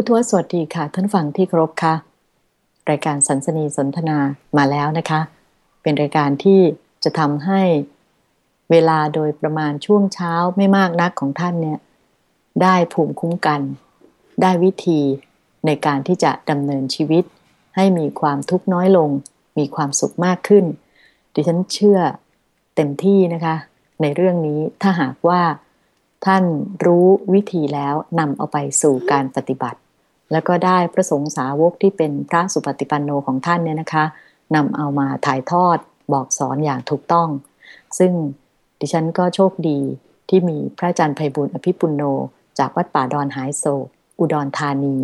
พุทธวสวัสดีค่ะ ท่านฟังที่เคารพค่ะ รายการสันสนีสนทนามาแล้วนะคะ เป็นรายการที่จะทำให้เวลาโดยประมาณช่วงเช้าไม่มากนักของท่านเนี่ยได้ภูมิคุ้มกัน ได้วิธีในการที่จะดำเนินชีวิต ให้มีความทุกข์น้อยลง มีความสุขมากขึ้น ดิฉันเชื่อเต็มที่นะคะ ในเรื่องนี้ถ้าหากว่าท่านรู้วิธีแล้วนำเอาไปสู่การปฏิบัติ แล้วก็ได้พระสงฆ์สาวกที่เป็นพระสุปฏิปันโนของท่านเนี่ยนะคะนำเอามาถ่ายทอดบอกสอนอย่างถูกต้อง ซึ่งดิฉันก็โชคดีที่มีพระอาจารย์ไพบุญอภิปุโน จากวัดป่าดอนหายโศก อุดรธานี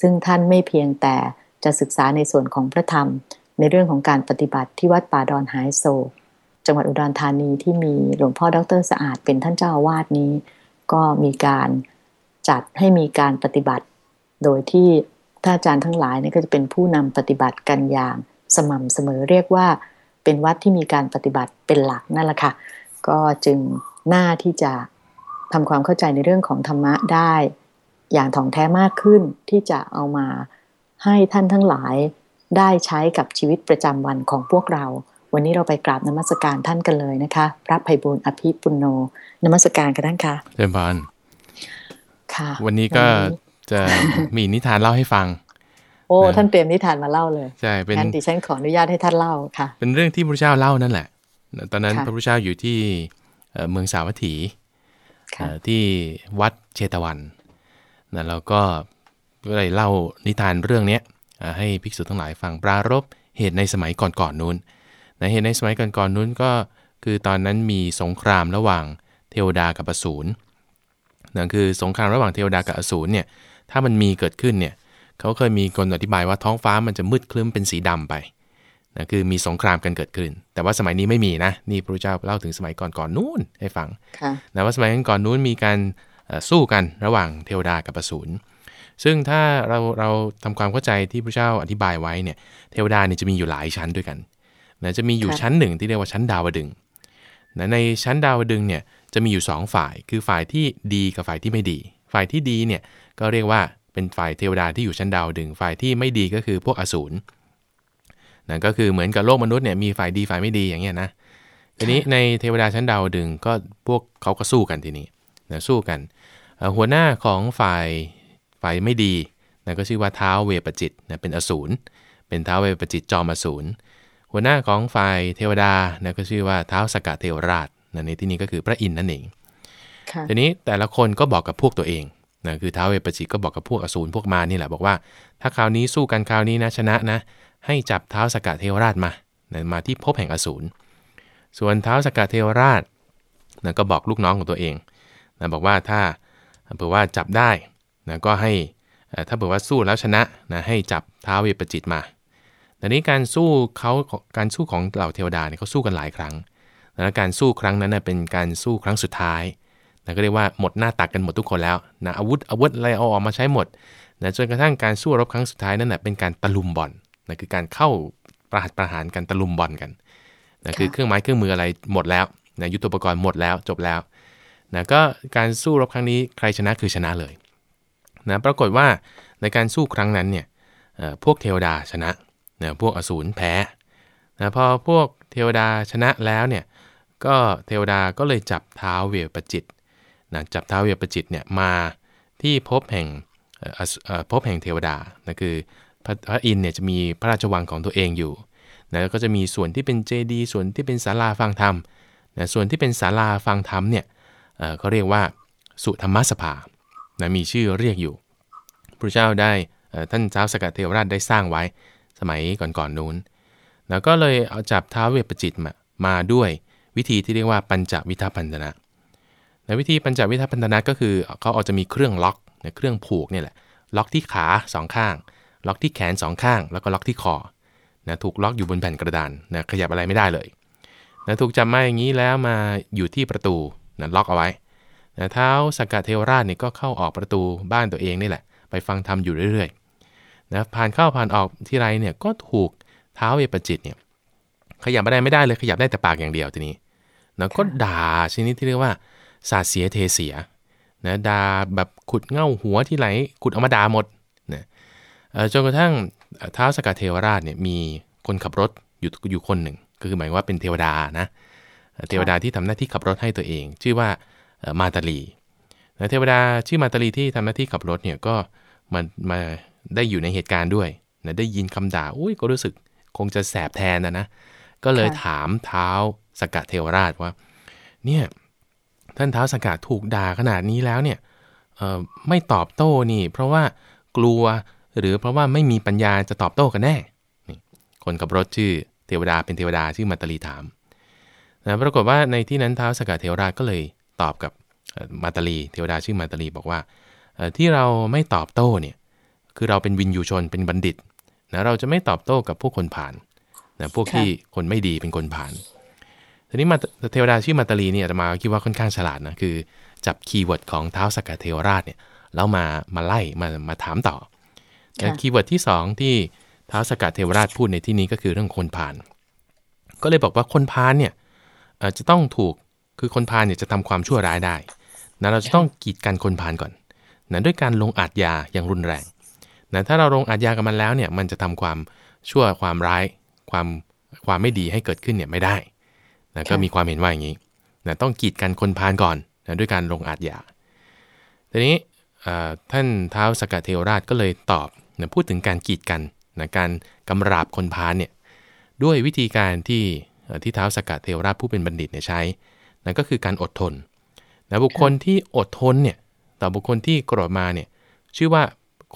ซึ่งท่านไม่เพียงแต่จะศึกษาในส่วนของพระธรรม ในเรื่องของการปฏิบัติที่วัดป่าดอนหายโศก จังหวัดอุดรธานีที่มีหลวงพ่อดรสะอาดเป็นท่านเจ้าอาวาสนี้ ก็มีการจัดให้มีการปฏิบัติ โดยที่ท่านอาจารย์ทั้งหลายนี่ก็จะเป็นผู้นำปฏิบัติกันอย่างสม่ำเสมอเรียกว่าเป็นวัดที่มีการปฏิบัติเป็นหลักนั่นแหละค่ะ ก็จึงน่าที่จะทำความเข้าใจในเรื่องของธรรมะได้ อย่างถ่องแท้มากขึ้นที่จะเอามาให้ท่านทั้งหลายได้ใช้กับชีวิตประจำวันของพวกเรา วันนี้เราไปกราบนมัสการท่านกันเลยนะคะ พระภัยบุญอภิปุโนนมัสการกันท่านค่ะเจริญพรค่ะ วันนี้ก็ จะมีนิทานเล่าให้ฟัง โอ้ท่านเตรียมนิทานมาเล่าเลยใช่เป็นงั้นดิฉันขออนุญาตให้ท่านเล่าค่ะ เป็นเรื่องที่พระเจ้าเล่านั่นแหละ ตอนนั้นพระพุทธเจ้าอยู่ที่เมืองสาวัตถีที่วัดเชตวันนะแล้วก็ก็เลยเล่านิทานเรื่องนี้ให้ภิกษุทั้งหลายฟังปรารบเหตุในสมัยก่อนๆนู้นนะเหตุในสมัยก่อนๆนู้นก็คือตอนนั้นมีสงครามระหว่างเทวดากับอสูรนั่นคือสงครามระหว่างเทวดากับอสูรเนี่ย ถ้ามันมีเกิดขึ้นเนี่ยเขาเคยมีคนอธิบายว่าท้องฟ้ามันจะมืดคลึ้มเป็นสีดำไปนะคือมีสงครามกันเกิดขึ้น แต่ว่าสมัยนี้ไม่มีนะ นี่พระเจ้าเล่าถึงสมัยก่อนก่อนนู้นให้ฟังนะว่าสมัยก่อนนู้นมีการสู้กันระหว่างเทวดากับอสูรซึ่งถ้าเราเราทำความเข้าใจที่พระเจ้าอธิบายไว้เนี่ยเทวดาเนี่ยจะมีอยู่หลายชั้นด้วยกันนะจะมีอยู่ชั้นหนึ่งที่เรียกว่าชั้นดาวดึงนะในชั้นดาวดึงเนี่ยจะมีอยู่ 2 ฝ่าย คือฝ่ายที่ดีกับฝ่ายที่ไม่ดี ฝ่ายที่ดีเนี่ย ก็เรียกว่าเป็นฝ่ายเทวดาที่อยู่ชั้นดาวดึงฝ่ายที่ไม่ดีก็คือพวกอสูรนะก็คือเหมือนกับโลกมนุษย์เนี่ยมีฝ่ายดีฝ่ายไม่ดีอย่างเงี้ยนะทีนี้ในเทวดาชั้นดาวดึงก็พวกเขาก็สู้กันทีนี้นะสู้กัน หัวหน้าของฝ่ายฝ่ายไม่ดีนะก็ชื่อว่าเท้าเวปจิตนะเป็นอสูรเป็นเท้าเวปจิตจอมอสูรหัวหน้าของฝ่ายเทวดานะก็ชื่อว่าเท้าสกัดเทวราชนะในที่นี้ก็คือพระอินทร์นั่นเองทีนี้แต่ละคนก็บอกกับพวกตัวเอง นะคือเท้าเวปจิตก็บอกกับพวกอสูรพวกมานี่แหละบอกว่า ถ้าคราวนี้สู้กันคราวนี้นะชนะนะให้จับเท้าสกัดเทวราชมานะมาที่พบแห่งอสูรส่วนเท้าสกัดเทวราชนะก็บอกลูกน้องของตัวเองนะบอกว่าถ้าเผื่อว่าจับได้นะก็ให้ถ้าเผื่อว่าสู้แล้วชนะนะให้จับเท้าเวปจิตมาแต่นี้การสู้เขาการสู้ของเหล่าเทวดาเนี่ยเขาสู้กันหลายครั้ง และการสู้ครั้งนั้นเป็นการสู้ครั้งสุดท้าย นะก็เรียกว่าหมดหน้าตักกันหมดทุกคนแล้วนะอาวุธอาวุธอะไรเอาออกมาใช้หมดนะจนกระทั่งการสู้รบครั้งสุดท้ายนั่นแหะเป็นการตะลุมบอลนะคือการเข้าประหัตประหารกันตะลุมบอลกันนะคือเครื่องไม้เครื่องมืออะไรหมดแล้วนะยุทโธปกรณ์หมดแล้วจบแล้วนะก็การสู้รบครั้งนี้ใครชนะคือชนะเลยนะปรากฏว่าในการสู้ครั้งนั้นเนี่ยพวกเทวดาชนะนะพวกอสูรแพ้นะพอพวกเทวดาชนะแล้วเนี่ยก็เทวดาก็เลยจับเท้าเวปจิต นะจับเท้าเวปจิตเนี่ยมาที่พบแห่งพบแห่งเทวดานะคือพระพระอินเนี่ยจะมีพระราชวังของตัวเองอยู่นะแล้วก็จะมีส่วนที่เป็นเจดีส่วนที่เป็นศาลาฟังธรรมนะส่วนที่เป็นศาลาฟังธรรมเนี่ยเขาเรียกว่าสุธรรมสภานะมีชื่อเรียกอยู่พระเจ้าได้ท่านเจ้าสกัดเทวราชได้สร้างไว้สมัยก่อนๆนนู้น แล้วก็เลยเอาจับท้าวเวปจิตมามาด้วยวิธีที่เรียกว่าปัญจวิทัพันธนะ ในวิธีปัญจวิทัพันธนะก็คือเขาอาจจะมีเครื่องล็อกเครื่องผูกนี่แหละ ล็อกที่ขาสองข้าง ล็อกที่แขนสองข้าง แล้วก็ล็อกที่คอนะถูกล็อกอยู่บนแผ่นกระดานนะขยับอะไรไม่ได้เลยนะถูกจับมาอย่างนี้แล้วมาอยู่ที่ประตูนะล็อกเอาไว้นะเท้าสกกัดเทวราชนี่ก็เข้าออกประตูบ้านตัวเองนี่แหละ ไปฟังธรรมอยู่เรื่อยๆนะผ่านเข้าผ่านออกที่ไรเนี่ยก็ถูกเท้าเอปจิตเนี่ยขยับอะไรไม่ได้เลยขยับได้แต่ปากอย่างเดียวทีนี้นะก็ด่าชนิดที่เรียกว่า สาเสียเทเสียนะด่าแบบขุดเง่าหัวที่ไหลขุดเอามาด่าหมดจนกระทั่งท้าวสกัดเทวราชเนี่ยมีคนขับรถอยู่อยู่คนหนึ่งก็คือหมายว่าเป็นเทวดานะเทวดาที่ทำหน้าที่ขับรถให้ตัวเอง ชื่อว่ามาตาลีเทวดาชื่อมาตาลีที่ทำหน้าที่ขับรถเนี่ยก็มามาได้อยู่ในเหตุการณ์ด้วยนะได้ยินคำด่าอุ้ยก็รู้สึกคงจะแสบแทนนะนะก็เลยถามเท้าสกัดเทวราชว่า เนี่ย ท่านเท้าสกัดถูกด่าขนาดนี้แล้วเนี่ยไม่ตอบโต้นี่ เพราะว่ากลัวหรือเพราะว่าไม่มีปัญญาจะตอบโต้กันแน่นี่คนขับรถชื่อเทวดาเป็นเทวดาชื่อมาตาลีถามนะปรากฏว่าในที่นั้นเท้าสกัดเทวราชก็เลยตอบกับมาตาลีเทวดาชื่อมาตาลีบอกว่าที่เราไม่ตอบโต้เนี่ยคือเราเป็นวิญญูชนเป็นบัณฑิตนะเราจะไม่ตอบโต้กับพวกคนพาลนะพวกที่คนไม่ดีเป็นคนพาล ทีนี้มาเทวดาชื่อมาตาลีเนี่ยมาคิดว่าค่อนข้างฉลาดนะคือจับ keyword ของท้าวสักกะเทวราชเนี่ยแล้วมามาไล่มามาถามต่อแต่ keyword ที่ 2 ที่ท้าวสักกะเทวราชพูดในที่นี้ก็คือเรื่องคนพาล ก็เลยบอกว่าคนพานเนี่ยจะต้องถูกคือคนพานเนี่ยจะทำความชั่วร้ายได้นะเราจะต้องกีดกันคนพานก่อนนะด้วยการลงอาทยาอย่างรุนแรงนะถ้าเราลงอาทยากับมันแล้วเนี่ยมันจะทำความชั่วความร้ายความความไม่ดีให้เกิดขึ้นเนี่ยไม่ได้ นะก็มีความเห็นว่าอย่างนี้นะต้องกีดกันคนพานก่อนนะด้วยการลงอาทยาทีนี้ท่านเท้าสกัดเทวราชก็เลยตอบนะพูดถึงการกีดกันนะการกำราบคนพาลเนี่ยด้วยวิธีการที่ที่ท้าวสักกะเทวราชผู้เป็นบัณฑิตเนี่ยใช้นั่นก็คือการอดทนนะบุคคลที่อดทนเนี่ยต่อบุคคลที่โกรธมาเนี่ยชื่อว่า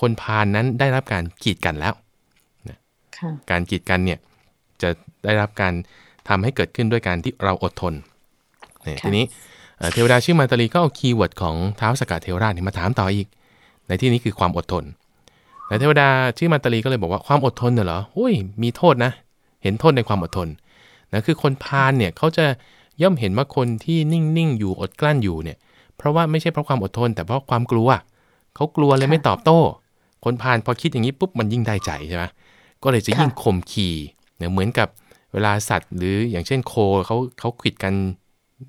คนพาลนั้นได้รับการกีดกันแล้วนะการกีดกันเนี่ยจะได้รับการ ทำให้เกิดขึ้นด้วยการที่เราอดทนเนี่ยทีนี้เทวดาชื่อมาตาลีก็เอา keyword ของท้าวสักกะเทวราชมาถามต่ออีก ในที่นี้คือความอดทนแต่เทวดาชื่อมาตาลีก็เลยบอกว่าความอดทนเหรออุ้ยมีโทษนะ เห็นโทษในความอดทนนะคือคนพาลเนี่ยเขาจะย่อมเห็นว่าคนที่นิ่งๆอยู่อดกลั้นอยู่เนี่ย เพราะว่าไม่ใช่เพราะความอดทน แต่เพราะความกลัวเขากลัวเลยไม่ตอบโต้ คนพาลพอคิดอย่างนี้ปุ๊บมันยิ่งได้ใจใช่ไหมก็เลยจะยิ่งข่มขีเนี่ยเหมือนกับ เวลาสัตว์ หรืออย่างเช่นโคเขาเขาขิดกัน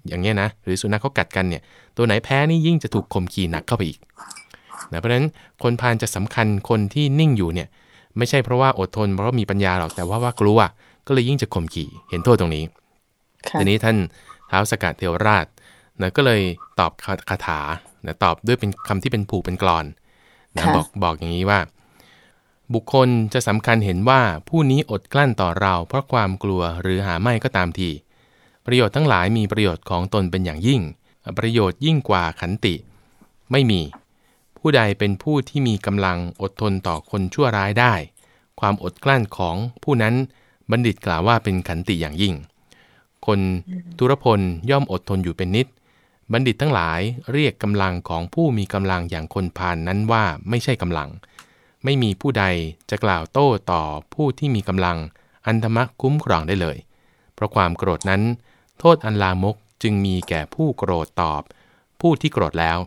อย่างเงี้ยนะหรือสุนัขเขากัดกันเนี่ยตัวไหนแพ้นี่ยิ่งจะถูกข่มขีหนักเข้าไปอีกนะเพราะฉะนั้นคนพาลจะสำคัญคนที่นิ่งอยู่เนี่ยไม่ใช่เพราะว่าอดทนเพราะว่ามีปัญญาหรอกแต่ว่าว่ากลัวก็เลยยิ่งจะข่มขีเห็นโทษตรงนี้ทีนี้ท่านท้าวสกัดเทวราชนะก็เลยตอบคาถานะตอบด้วยเป็นคำที่เป็นผูกเป็นกรอนนะบอกบอกอย่างนี้ว่า บุคคลจะสำคัญเห็นว่าผู้นี้อดกลั้นต่อเราเพราะความกลัวหรือหาไม่ก็ตามที ประโยชน์ทั้งหลายมีประโยชน์ของตนเป็นอย่างยิ่ง ประโยชน์ยิ่งกว่าขันติ ไม่มี ผู้ใดเป็นผู้ที่มีกำลังอดทนต่อคนชั่วร้ายได้ ความอดกลั้นของผู้นั้นบัณฑิตกล่าวว่าเป็นขันติอย่างยิ่ง คนทุรพลย่อมอดทนอยู่เป็นนิด บัณฑิตทั้งหลายเรียกกำลังของผู้มีกำลังอย่างคนพานนั้นว่าไม่ใช่กำลัง ไม่มีผู้ใดจะกล่าวโต้ต่อผู้ที่มีกำลังอันธรรมะคุ้มครองได้เลย เพราะความโกรธนั้น โทษอันลามกจึงมีแก่ผู้โกรธตอบ ผู้ที่โกรธแล้ว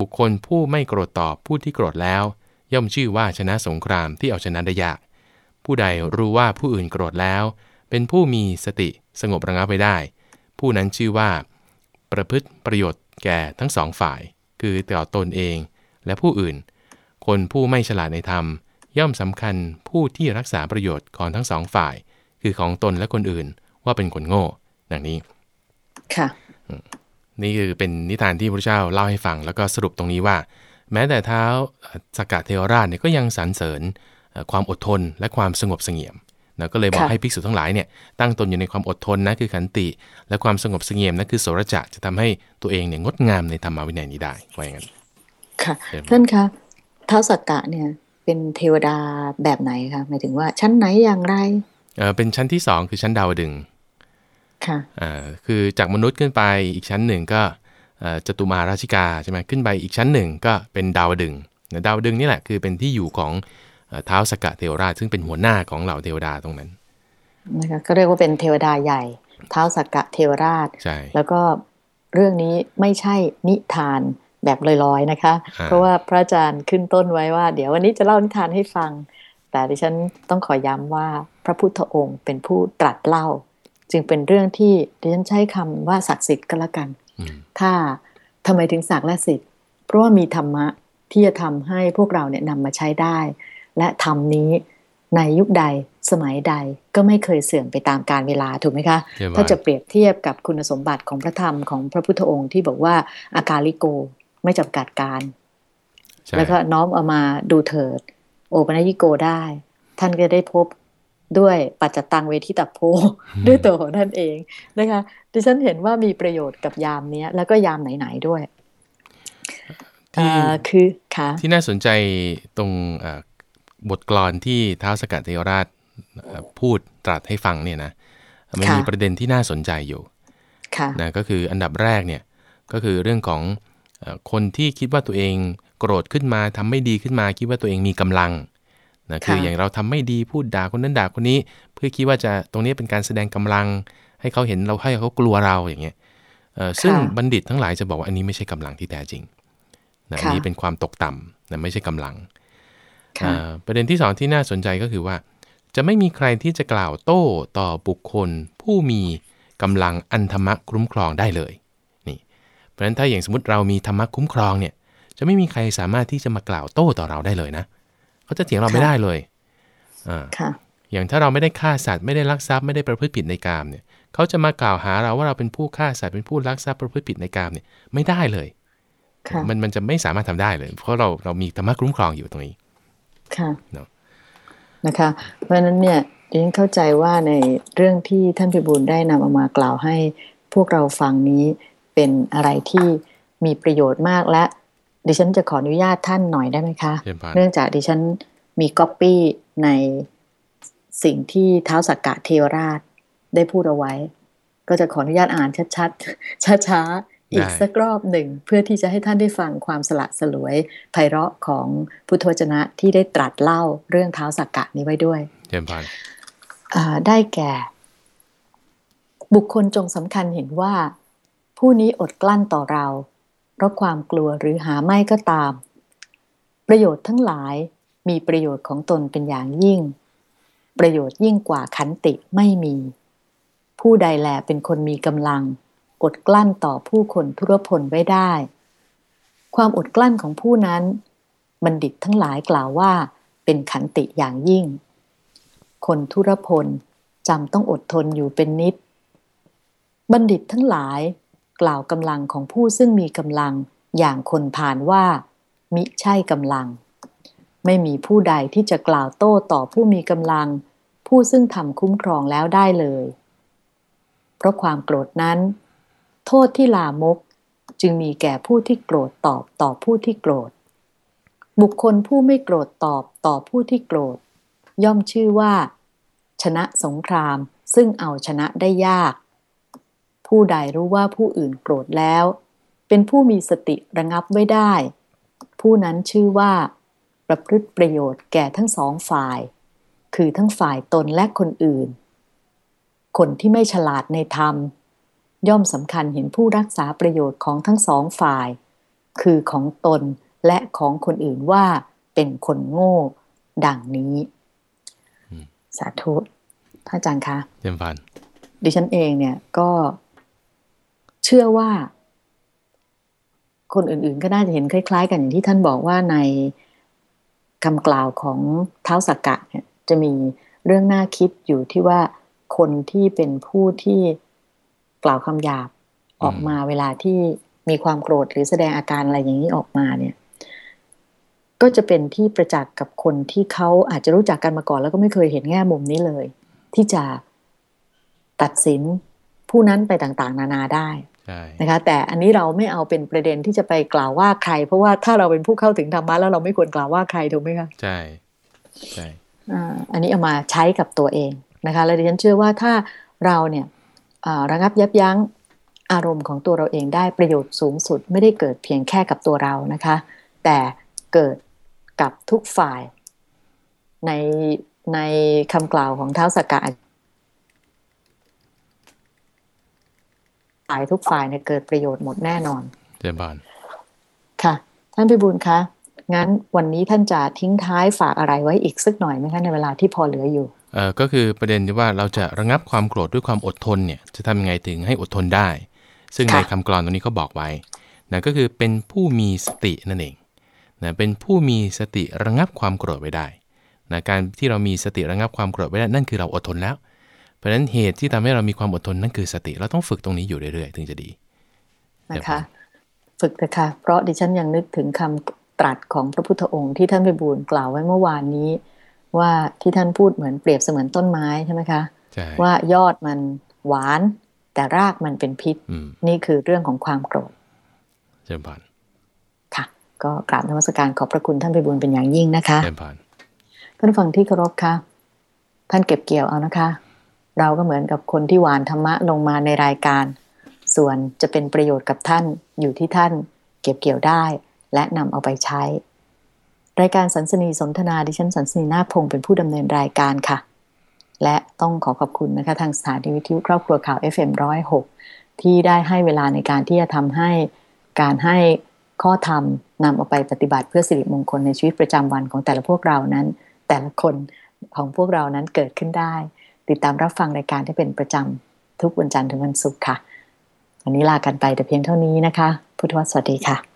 บุคคลผู้ไม่โกรธตอบผู้ที่โกรธแล้ว ย่อมชื่อว่าชนะสงครามที่เอาชนะได้ยาก ผู้ใดรู้ว่าผู้อื่นโกรธแล้ว เป็นผู้มีสติสงบระงับไปได้ ผู้นั้นชื่อว่า ประพฤติประโยชน์แก่ทั้งสองฝ่าย คือต่อตนเองและผู้อื่น คนผู้ไม่ฉลาดในธรรม ย่อมสำคัญผู้ที่รักษาประโยชน์ของทั้งสองฝ่าย คือของตนและคนอื่นว่าเป็นคนโง่ ดังนี้ ค่ะ นี่คือเป็นนิทานที่พระเจ้าเล่าให้ฟัง แล้วก็สรุปตรงนี้ว่า แม้แต่เท้าสกัดเทวราชเนี่ยก็ยังสรรเสริญความอดทนและความสงบเสงี่ยมนะก็เลยบอกให้ภิกษุทั้งหลายเนี่ยตั้งตนอยู่ในความอดทนนะคือขันติ และความสงบเสงี่ยมนะคือโสรจะจะทำให้ตัวเองเนี่ยงดงามในธรรมวินัยนี้ได้ว่าอย่างนั้นค่ะท่านคะ ท้าสักกะเนี่ย เป็นเทวดาแบบไหนคะหมายถึงว่าชั้นไหนอย่างไรเออเป็นชั้นที่สองคือชั้นดาวดึงค่ะอ่าคือจากมนุษย์ขึ้นไปอีกชั้นหนึ่งก็จตุมาราชิกาใช่ไหมขึ้นไปอีกชั้นหนึ่งก็เป็นดาวดึงดาวดึงนี่แหละคือเป็นที่อยู่ของเท้าสกะเทวราชซึ่งเป็นหัวหน้าของเหล่าเทวดาตรงนั้นนะคะก็เรียกว่าเป็นเทวดาใหญ่เท้าสกะเทวราชใช่แล้วก็เรื่องนี้ไม่ใช่นิทาน แบบลอยๆนะคะ เพราะว่าพระอาจารย์ขึ้นต้นไว้ว่า เดี๋ยววันนี้จะเล่านิทานให้ฟัง แต่ดิฉันต้องขอย้ำว่าพระพุทธองค์เป็นผู้ตรัสเล่า จึงเป็นเรื่องที่ดิฉันใช้คำว่าศักดิ์สิทธิ์ก็แล้วกัน ถ้าทำไมถึงศักดิ์และสิทธิ์ เพราะว่ามีธรรมะที่จะทำให้พวกเราเนี่ยนำมาใช้ได้ และธรรมนี้ในยุคใดสมัยใดก็ไม่เคยเสื่อมไปตามกาลเวลาถูกไหมคะ ถ้าจะเปรียบเทียบกับคุณสมบัติของพระธรรมของพระพุทธองค์ที่บอกว่าอากาลิโก ไม่จำกัดการ แล้วก็น้อมเอามาดูเถิด โอปัญญิโกได้ ท่านก็ได้พบด้วยปัจจตังเวทิตาโพด้วยตัวของท่านเองนะคะดิฉันเห็นว่ามีประโยชน์กับยามนี้แล้วก็ยามไหนๆด้วยที่คือค่ะที่น่าสนใจตรงบทกลอนที่ท้าวสกัดเทวราชพูดตรัสให้ฟังเนี่ยนะมันมีประเด็นที่น่าสนใจอยู่นะก็คืออันดับแรกเนี่ยก็คือเรื่องของ คนที่คิดว่าตัวเองโกรธขึ้นมาทำไม่ดีขึ้นมา คิดว่าตัวเองมีกำลังนะคืออย่างเราทำไม่ดีพูดด่าคนนั้นด่าคนนี้ เพื่อคิดว่าจะตรงนี้เป็นการแสดงกำลัง ให้เขาเห็นเราให้เขากลัวเราอย่างเงี้ยซึ่งบัณฑิตทั้งหลายจะบอกว่าอันนี้ไม่ใช่กำลังที่แท้จริงนะนี้เป็นความตกต่ำนะไม่ใช่กำลังประเด็นที่สองที่น่าสนใจก็คือว่า จะไม่มีใครที่จะกล่าวโต้ต่อบุคคล ผู้มีกำลังอันธรรมะคุ้มครองได้เลยนี่ เพราะฉะนั้นถ้าอย่างสมมติเรามีธรรมะคุ้มครองเนี่ย จะไม่มีใครสามารถที่จะมากล่าวโต้ต่อเราได้เลยนะเขาจะเถียงเราไม่ได้เลยอ่าอย่างถ้าเราไม่ได้ฆ่าสัตว์ไม่ได้ลักทรัพย์ไม่ได้ประพฤติผิดในกามเนี่ยเขาจะมากล่าวหาเราว่าเราเป็นผู้ฆ่าสัตว์เป็นผู้ลักทรัพย์ประพฤติผิดในกามเนี่ยไม่ได้เลยมันมันจะไม่สามารถทำได้เลย เพราะเราเรามีธรรมะคุ้มครองอยู่ตรงนี้ ค่ะนะคะ เพราะฉะนั้นเนี่ยดิฉันเข้าใจว่าในเรื่องที่ท่านพิบูลได้นำเอามากล่าวให้พวกเราฟังนี้ เป็นอะไรที่มีประโยชน์มากและดิฉันจะขออนุญาตท่านหน่อยได้ไหมคะ เนื่องจากดิฉันมีก๊อปปี้ในสิ่งที่เท้าสักกะเทวราชได้พูดเอาไว้ ก็จะขออนุญาตอ่านชัดๆ ช้าอีกสักรอบหนึ่ง เพื่อที่จะให้ท่านได้ฟังความสละสลวยไพเราะของพุทธวจนะที่ได้ตรัสเล่าเรื่องเท้าสักกะนี้ไว้ด้วยเยี่ยมพันได้แก่ บุคคลจงสำคัญเห็นว่า ผู้นี้อดกลั้นต่อเรา เพราะความกลัวหรือหาไม่ก็ตาม ประโยชน์ทั้งหลายมีประโยชน์ของตนเป็นอย่างยิ่ง ประโยชน์ยิ่งกว่าขันติไม่มี ผู้ใดแลเป็นคนมีกำลัง อดกลั้นต่อผู้คนทุรพลไว้ได้ ความอดกลั้นของผู้นั้น บัณฑิตทั้งหลายกล่าวว่าเป็นขันติอย่างยิ่ง คนทุรพลจำต้องอดทนอยู่เป็นนิด บัณฑิตทั้งหลาย กล่าวกำลังของผู้ซึ่งมีกำลังอย่างคนผ่านว่า มิใช่กำลัง ไม่มีผู้ใดที่จะกล่าวโต้ต่อผู้มีกำลัง ผู้ซึ่งทำคุ้มครองแล้วได้เลย เพราะความโกรธนั้น โทษที่ลามกจึงมีแก่ผู้ที่โกรธตอบต่อผู้ที่โกรธ บุคคลผู้ไม่โกรธตอบต่อผู้ที่โกรธ ย่อมชื่อว่า ชนะสงครามซึ่งเอาชนะได้ยาก ผู้ใดรู้ว่าผู้อื่นโกรธแล้ว เป็นผู้มีสติระงับไว้ได้ ผู้นั้นชื่อว่า ประพฤติประโยชน์แก่ทั้งสองฝ่าย คือทั้งฝ่ายตนและคนอื่น คนที่ไม่ฉลาดในธรรม ย่อมสำคัญเห็นผู้รักษาประโยชน์ของทั้งสองฝ่าย คือของตนและของคนอื่นว่าเป็นคนโง่ ดังนี้ สาธุพระอาจารย์คะเยี่ยมพันดิฉันเองเนี่ยก็ เชื่อว่า คนอื่นๆ ก็น่าจะเห็นคล้ายๆ กันอย่างที่ท่านบอกว่าในคำกล่าวของเท้าสักกะเนี่ยจะมีเรื่องน่าคิดอยู่ที่ว่าคนที่เป็นผู้ที่กล่าวคำหยาบออกมาเวลาที่มีความโกรธหรือแสดงอาการอะไรอย่างนี้ออกมาเนี่ย ก็จะเป็นที่ประจักษ์กับคนที่เขาอาจจะรู้จักกันมาก่อน แล้วก็ไม่เคยเห็นแง่มุมนี้เลย ที่จะตัดสินผู้นั้นไปต่าง ๆ นานาได้ นะคะแต่อันนี้เราไม่เอาเป็นประเด็นที่จะไปกล่าวว่าใคร เพราะว่าถ้าเราเป็นผู้เข้าถึงธรรมะแล้วเราไม่ควรกล่าวว่าใครถูกไหมคะใช่ใช่อันนี้เอามาใช้กับตัวเองนะคะและดิฉันเชื่อว่าถ้าเราเนี่ยระงับยับยั้งอารมณ์ของตัวเราเองได้ประโยชน์สูงสุด ไม่ได้เกิดเพียงแค่กับตัวเรานะคะ แต่เกิดกับทุกฝ่าย ในในคำกล่าวของเท้าสกกะ ฝ่ายทุกฝ่ายเนี่ยเกิดประโยชน์หมดแน่นอนเจบานค่ะ ท่านพิบูลคะงั้นวันนี้ท่านจะทิ้งท้ายฝากอะไรไว้อีกสักหน่อยไหมคะในเวลาที่พอเหลืออยู่เอ่อก็คือประเด็นที่ว่าเราจะระงับความโกรธด้วยความอดทนเนี่ยจะทำยังไงถึงให้อดทนได้ ซึ่งในคำกรอนตรงนี้เขาบอกไว้นะก็คือเป็นผู้มีสตินั่นเองนะเป็นผู้มีสติระงับความโกรธไว้ได้นะการที่เรามีสติระงับความโกรธไว้ได้นั่นคือเราอดทนแล้ว เพราะฉะนั้นเหตุที่ทำให้เรามีความอดทนนั่นคือสติเราต้องฝึกตรงนี้อยู่เรื่อยๆ ถึงจะดีนะคะ ฝึกนะคะเพราะดิฉันยังนึกถึงคำตรัสของพระพุทธองค์ที่ท่านไปบูรกล่าวไว้เมื่อวานนี้ ว่าที่ท่านพูดเหมือนเปรียบเสมือนต้นไม้ใช่ไหมคะว่ายอดมันหวาน แต่รากมันเป็นพิษ นี่คือเรื่องของความโกรธเจริญพรค่ะ ก็กราบนมัสการขอบพระคุณท่านไปบุญเป็นอย่างยิ่งนะคะเจริญพรท่านฟังที่เคารพค่ะท่านเก็บเกี่ยวเอานะคะ เราก็เหมือนกับคนที่หวานธรรมะลงมาในรายการ ส่วนจะเป็นประโยชน์กับท่านอยู่ที่ท่านเก็บเกี่ยวได้ และนำเอาไปใช้ รายการสันสนีสนทนาดิฉันสันสนีนาพงเป็นผู้ดำเนินรายการค่ะ และต้องขอขอบคุณนะคะทางสถานีวิทยุครอบครัวข่าว FM106 ที่ได้ให้เวลาในการที่จะทำให้การให้ข้อธรรมนำเอาไปปฏิบัติเพื่อสิริมงคลในชีวิตประจำวันของแต่ละพวกเรานั้น แต่ละคนของพวกเรานั้นเกิดขึ้นได้ ติดตามรับฟังรายการที่เป็นประจำทุกวันจันทร์ถึงวันศุกร์ค่ะ วันนี้ลากันไปแต่เพียงเท่านี้นะคะ พุทธวสวัสดีค่ะ